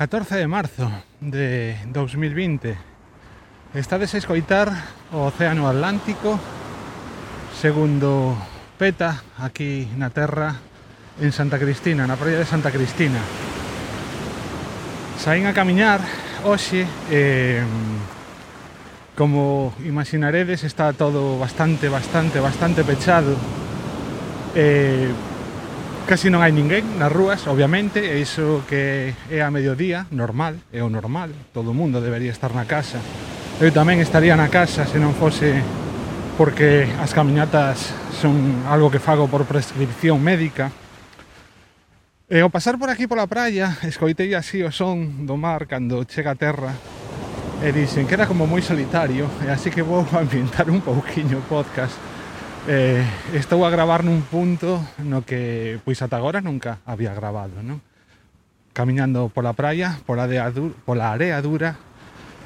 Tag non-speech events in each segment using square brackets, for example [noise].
14 de marzo de 2020 Estades a escoitar o Océano Atlántico segundo peta aquí na terra en Santa Cristina, na praia de Santa Cristina. Saín a camiñar hoxe eh, como imaginaredes está todo bastante, bastante, bastante pechado. Eh, Casi non hai ninguén nas rúas, obviamente, e iso que é a mediodía, normal, é o normal, todo o mundo debería estar na casa. Eu tamén estaría na casa se non fose porque as camiñatas son algo que fago por prescripción médica. E ao pasar por aquí pola praia, escoitei así o son do mar cando chega a terra e dixen que era como moi solitario, e así que vou [laughs] ambientar un pouquiño o podcast eh, estou a gravar nun punto no que pois ata agora nunca había grabado, non? Camiñando pola praia, pola, de adur, pola area dura,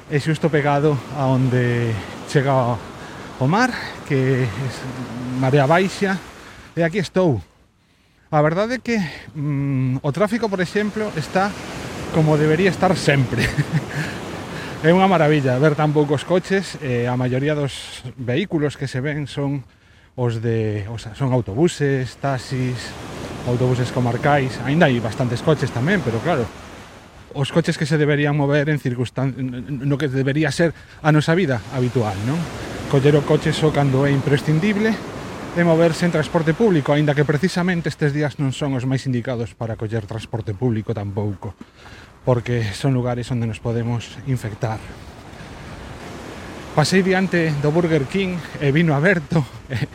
e xusto pegado a onde chega o mar, que é marea baixa, e aquí estou. A verdade é que mm, o tráfico, por exemplo, está como debería estar sempre. [laughs] é unha maravilla ver tan poucos coches, e a maioría dos vehículos que se ven son os de o sea, son autobuses, taxis, autobuses comarcais, aínda hai bastantes coches tamén, pero claro, os coches que se deberían mover en circunstancias no que debería ser a nosa vida habitual, non? Coller o coche só cando é imprescindible e moverse en transporte público, aínda que precisamente estes días non son os máis indicados para coller transporte público tampouco, porque son lugares onde nos podemos infectar. Pasei diante do Burger King e vino aberto, [laughs] e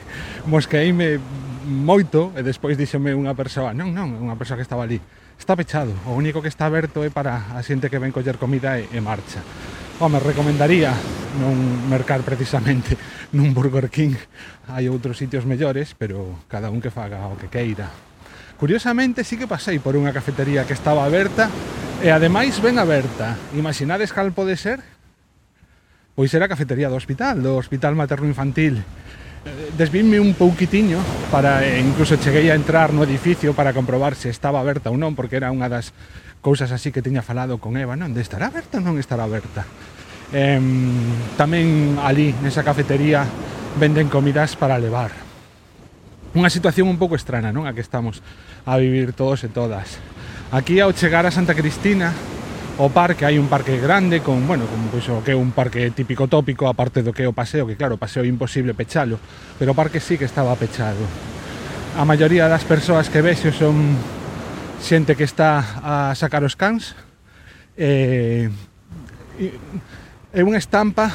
mosqueime moito e despois díxome unha persoa, non, non, unha persoa que estaba ali, está pechado, o único que está aberto é para a xente que ven coller comida e, e marcha. Home, recomendaría non mercar precisamente [laughs] nun Burger King. Hai outros sitios mellores, pero cada un que faga o que queira. Curiosamente, sí que pasei por unha cafetería que estaba aberta e ademais ben aberta. Imaginades cal pode ser? Pois era a cafetería do hospital, do Hospital Materno Infantil. Eh, desvínme un pouquitiño para eh, incluso cheguei a entrar no edificio para comprobar se estaba aberta ou non, porque era unha das cousas así que tiña falado con Eva, non, de estará aberta ou non estará aberta. Eh, tamén ali, nesa cafetería, venden comidas para levar. Unha situación un pouco estrana, non? A que estamos a vivir todos e todas. Aquí ao chegar a Santa Cristina o parque, hai un parque grande con, bueno, con, pois, o que é un parque típico tópico, aparte do que é o paseo, que claro, o paseo é imposible pechalo, pero o parque sí que estaba pechado. A maioría das persoas que vexo son xente que está a sacar os cans, eh, é unha estampa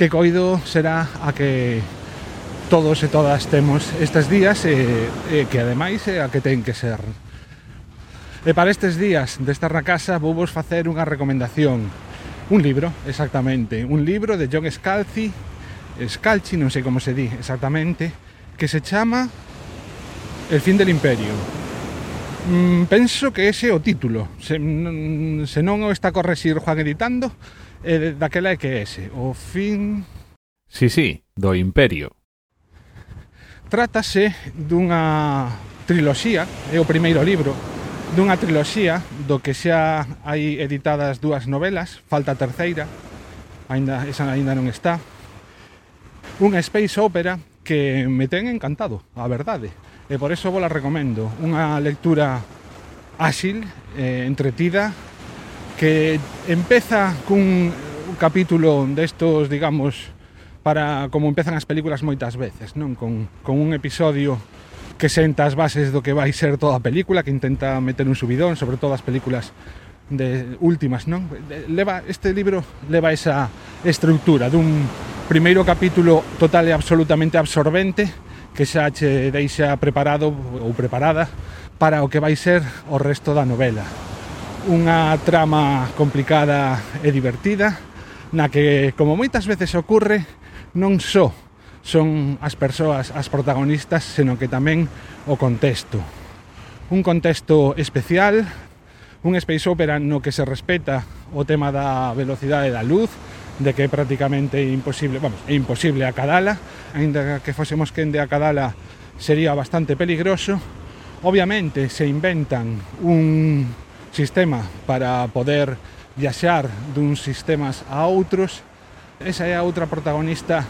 que coido será a que todos e todas temos estes días e, e que ademais é a que ten que ser. E para estes días de estar na casa vou vos facer unha recomendación. Un libro, exactamente. Un libro de John Scalzi, Scalzi, non sei como se di exactamente, que se chama El fin del imperio. Mm, penso que ese é o título. Se, se non o está correxir Juan editando, eh, daquela é que é ese. O fin... Sí, sí, do imperio. Trátase dunha triloxía, é o primeiro libro dunha triloxía do que xa hai editadas dúas novelas, falta a terceira, aínda esa aínda non está. Unha space opera que me ten encantado, a verdade. E por eso vos la recomendo. Unha lectura áxil, eh, entretida, que empeza cun capítulo destos, digamos, para como empezan as películas moitas veces, non? Con, con un episodio que senta as bases do que vai ser toda a película, que intenta meter un subidón, sobre todo as películas de últimas, non? Leva este libro leva esa estructura dun primeiro capítulo total e absolutamente absorbente que xa che deixa preparado ou preparada para o que vai ser o resto da novela. Unha trama complicada e divertida na que, como moitas veces ocorre, non só son as persoas as protagonistas, senón que tamén o contexto. Un contexto especial, un space opera no que se respeta o tema da velocidade da luz, de que é prácticamente imposible, vamos, é imposible acadala, ainda que fósemos quen de acadala sería bastante peligroso. Obviamente se inventan un sistema para poder viaxar duns sistemas a outros. Esa é a outra protagonista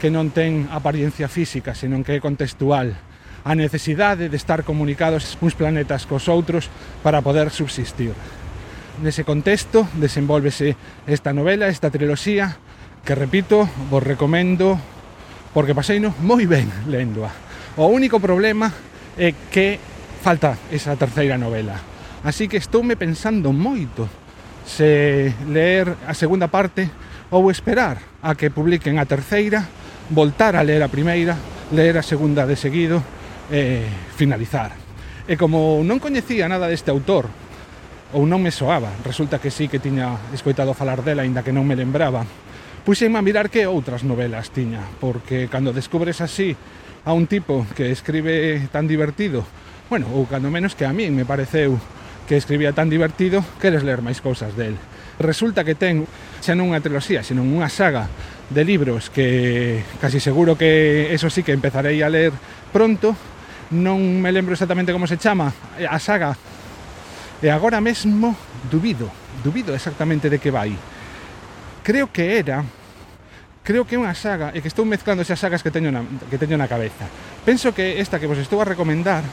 que non ten apariencia física, senón que é contextual, a necesidade de estar comunicados uns planetas cos outros para poder subsistir. Nese contexto desenvolvese esta novela, esta triloxía, que repito, vos recomendo porque paseino moi ben lendoa. O único problema é que falta esa terceira novela. Así que estoume pensando moito se ler a segunda parte ou esperar a que publiquen a terceira voltar a ler a primeira, ler a segunda de seguido e finalizar. E como non coñecía nada deste autor, ou non me soaba, resulta que sí que tiña escoitado falar dela, aínda que non me lembraba, puxenme a mirar que outras novelas tiña, porque cando descubres así a un tipo que escribe tan divertido, bueno, ou cando menos que a min me pareceu que escribía tan divertido, queres ler máis cousas del. Resulta que ten xa non unha triloxía, senón unha saga de libros que casi seguro que eso sí que empezarei a ler pronto. Non me lembro exactamente como se chama eh, a saga. Eh, e agora mesmo dubido dubido exactamente de que vai creo que era creo que é unha saga e que estou mezclando esas sagas que teño na, que teño na cabeza. Penso que esta que vos estou a recomendar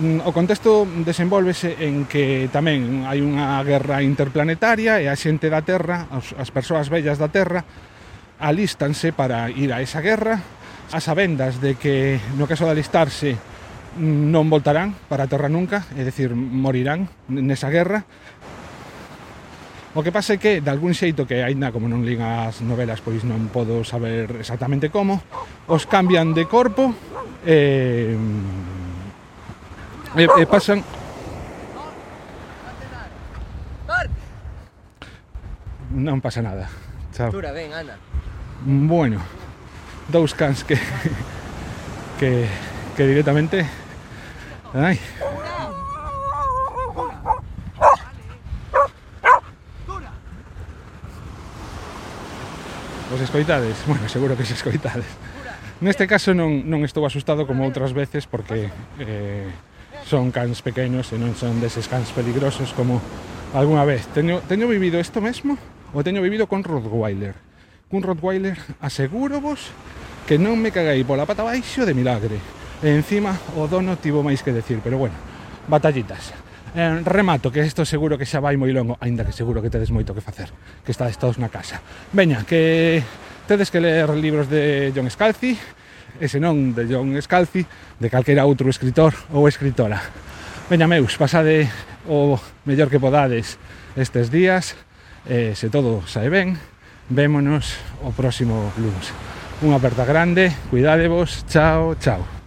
mm, o contexto desenvolvese en que tamén hai unha guerra interplanetaria e a xente da Terra, as persoas bellas da Terra, alístanse para ir a esa guerra a sabendas de que no caso de alistarse non voltarán para a terra nunca, é dicir, morirán nesa guerra. O que pasa é que, de algún xeito que aínda como non lin as novelas, pois non podo saber exactamente como, os cambian de corpo e, e, e pasan Non pasa nada. Chao. Tura, ven, Ana bueno, dous cans que que, que directamente ai Os escoitades? Bueno, seguro que se escoitades. Neste caso non, non estou asustado como outras veces porque eh, son cans pequenos e non son deses cans peligrosos como algunha vez. Teño, teño vivido isto mesmo? O teño vivido con Rottweiler cun Rottweiler, asegurovos que non me caguei pola pata baixo de milagre. E encima o dono tivo máis que decir, pero bueno, batallitas. Eh, remato, que isto seguro que xa vai moi longo, aínda que seguro que tedes moito que facer, que estades todos na casa. Veña, que tedes que ler libros de John Scalzi, e senón de John Scalzi, de calquera outro escritor ou escritora. Veña, meus, pasade o mellor que podades estes días, eh, se todo sae ben, Vémonos o próximo lunes. Unha aperta grande, cuidadevos, chao, chao.